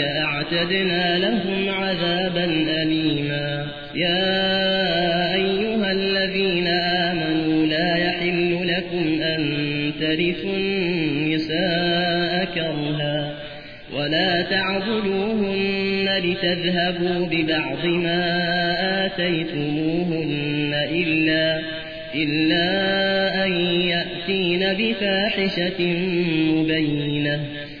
أعتدنا لهم عذابا أليما. يا أيها الذين آمنوا لا يحل لكم أن ترثوا النساء كرها ولا تعبدوهن لتذهبوا ببعض ما آتيتموهن إلا, إلا أن يأتين بفاحشة مبينة.